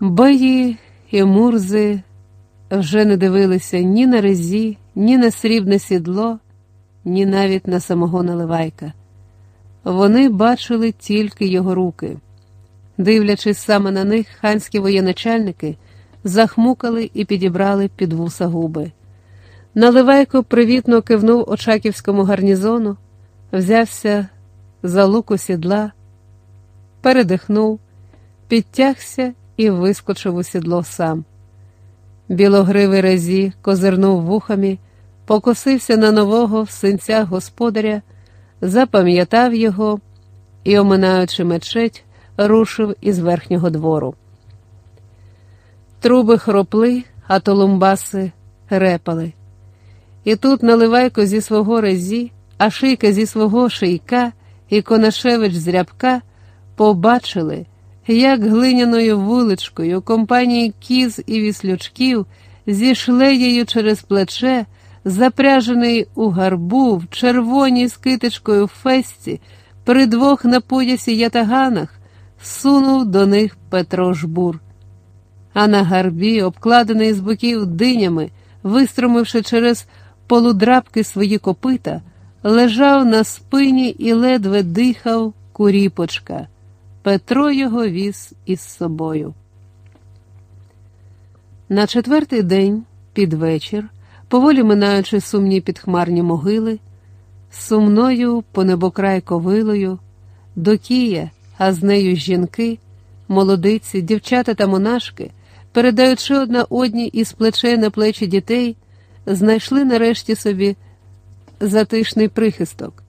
Бої і мурзи вже не дивилися ні на резі, ні на срібне сідло, ні навіть на самого наливайка. Вони бачили тільки його руки. Дивлячись саме на них, ханські воєначальники захмукали і підібрали під вуса губи. Наливайко привітно кивнув Очаківському гарнізону, взявся за луку сідла, передихнув, підтягся і вискочив у сідло сам. Білогривий разі козирнув вухами, покосився на нового в синцях господаря, запам'ятав його і, оминаючи мечеть, рушив із верхнього двору. Труби хропли, а толумбаси репали. І тут наливайко зі свого резі, а шийка зі свого шийка і Конашевич з рябка побачили, як глиняною вуличкою компанії кіз і віслючків зі шлеєю через плече, запряжений у гарбу, в червоній з китичкою фесті, при двох на поясі ятаганах, сунув до них Петро Жбур. А на гарбі, обкладений з боків динями, вистромивши через полудрабки свої копита, лежав на спині і ледве дихав куріпочка. Петро його віз із собою. На четвертий день, під вечір, поволі минаючи сумні підхмарні могили, сумною по небокрай ковилою, до Кія, а з нею жінки, молодиці, дівчата та монашки, передаючи одна одній із плечей на плечі дітей, знайшли нарешті собі затишний прихисток,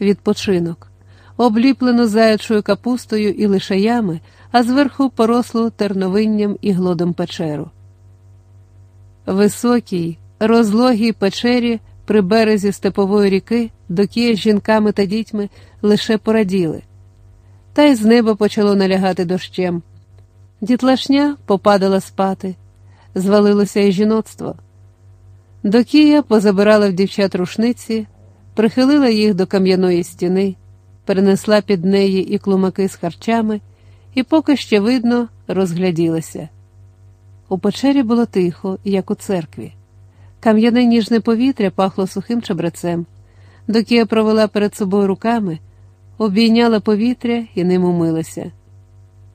відпочинок, обліплену заячою капустою і лишаями, а зверху порослу терновинням і глодом печеру. Високій, розлогій печері при березі степової ріки докія з жінками та дітьми лише пораділи, та й з неба почало налягати дощем. Дітлашня попадала спати, звалилося і жіноцтво. Докія позабирала в дівчат рушниці, прихилила їх до кам'яної стіни, перенесла під неї і клумаки з харчами, і поки ще видно, розгляділася. У печері було тихо, як у церкві. Кам'яне ніжне повітря пахло сухим чебрецем. Докія провела перед собою руками, обійняла повітря і ним умилася.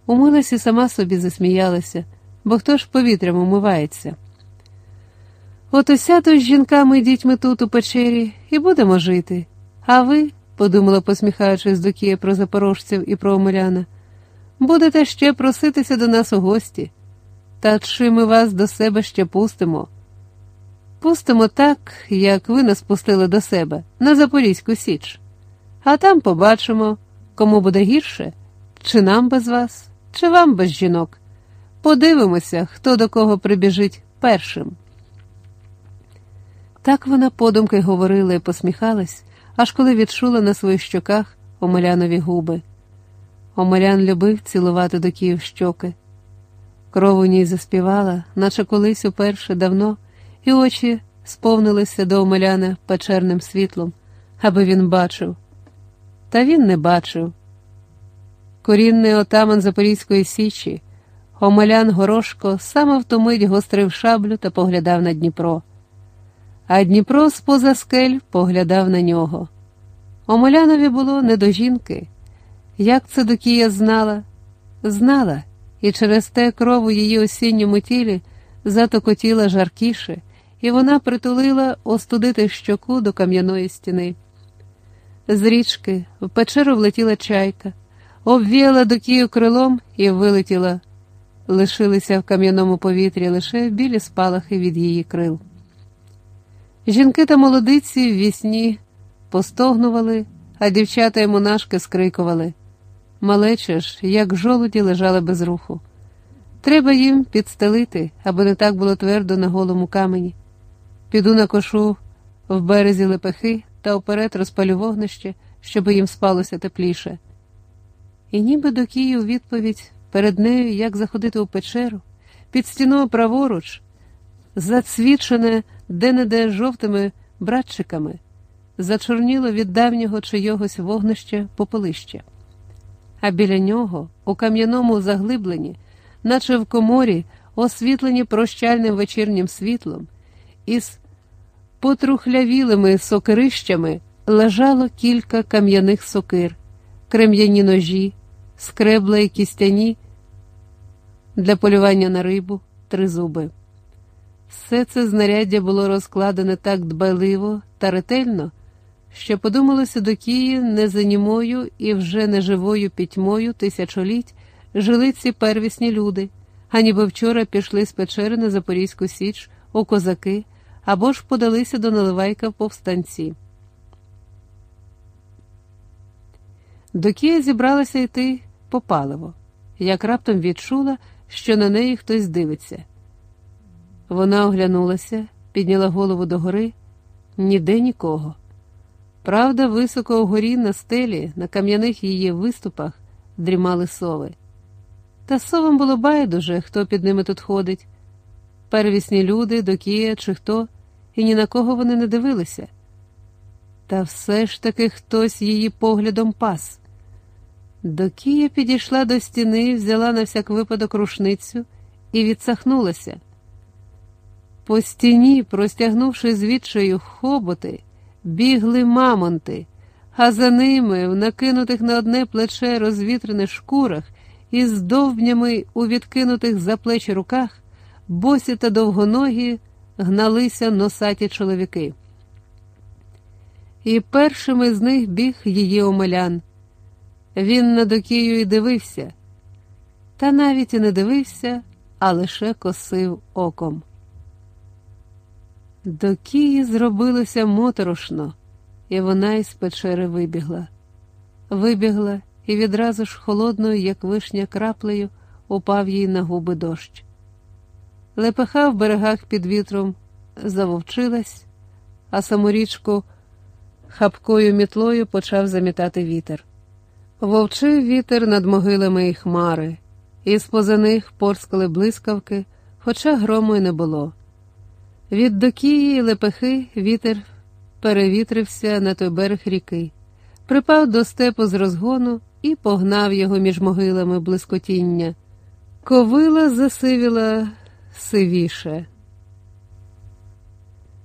Умилась і сама собі засміялася, бо хто ж повітрям умивається? От усяду з жінками і дітьми тут, у печері, і будемо жити. А ви, подумала, посміхаючись до Кія про запорожців і про омеляна, будете ще проситися до нас у гості. Та чи ми вас до себе ще пустимо? Пустимо так, як ви нас пустили до себе, на Запорізьку Січ, а там побачимо, кому буде гірше, чи нам без вас, чи вам без жінок. Подивимося, хто до кого прибіжить першим. Так вона подумки говорила і посміхалась, аж коли відчула на своїх щоках Омелянові губи. Омелян любив цілувати до Київ щоки. Кров у ній заспівала, наче колись уперше давно, і очі сповнилися до Омеляна печерним світлом, аби він бачив. Та він не бачив. Корінний отаман Запорізької Січі, Омелян Горошко саме в ту мить гострив шаблю та поглядав на Дніпро а Дніпро з поза скель поглядав на нього. Омелянові було не до жінки. Як це Докія знала? Знала, і через те кров у її осінньому тілі затокотіла жаркіше, і вона притулила остудити щоку до кам'яної стіни. З річки в печеру влетіла чайка, обвіяла Докію крилом і вилетіла. Лишилися в кам'яному повітрі лише білі спалахи від її крил. Жінки та молодиці в вісні постогнували, а дівчата й монашки скрикували. Малече ж, як жолуді, лежали без руху. Треба їм підстелити, аби не так було твердо на голому камені. Піду на кошу в березі лепехи та оперед розпалю вогнище, щоб їм спалося тепліше. І ніби до Київ відповідь перед нею, як заходити у печеру, під стіною праворуч, зацвічене де-не-де жовтими братчиками, зачорніло від давнього чийогось вогнища попелище. А біля нього, у кам'яному заглибленні, наче в коморі, освітлені прощальним вечірнім світлом, із потрухлявілими сокирищами лежало кілька кам'яних сокир, крем'яні ножі, скребла і кістяні для полювання на рибу, тризуби. Все це знаряддя було розкладене так дбайливо та ретельно, що подумалося до Кії незанімою і вже неживою пітьмою тисячоліть жили ці первісні люди, а ніби вчора пішли з печери на Запорізьку Січ у козаки або ж подалися до Наливайка в повстанці. До Кія зібралася йти по паливо, як раптом відчула, що на неї хтось дивиться. Вона оглянулася, підняла голову догори, ніде нікого. Правда, високо вгорі на стелі, на кам'яних її виступах дрімали сови. Та совам було байдуже, хто під ними тут ходить. Первісні люди, докія чи хто, і ні на кого вони не дивилися. Та все ж таки хтось її поглядом пас. Докія підійшла до стіни, взяла на всяк випадок рушницю і відсахнулася. По стіні, простягнувши звідчаю хоботи, бігли мамонти, а за ними, в накинутих на одне плече розвітрених шкурах, із довбнями у відкинутих за плечі руках, босі та довгоногі гналися носаті чоловіки. І першими з них біг її омелян. Він на докію і дивився, та навіть і не дивився, а лише косив оком. До Кії зробилося моторошно, і вона із печери вибігла. Вибігла і відразу ж холодною, як вишня краплею, упав їй на губи дощ. Лепеха в берегах під вітром завовчилась, а саморічку хапкою мітлою почав замітати вітер. Вовчив вітер над могилами і хмари, і з поза них порскали блискавки, хоча грому й не було. Від докії лепехи вітер перевітрився на той берег ріки, припав до степу з розгону і погнав його між могилами блискотіння. Ковила засивіла сивіше.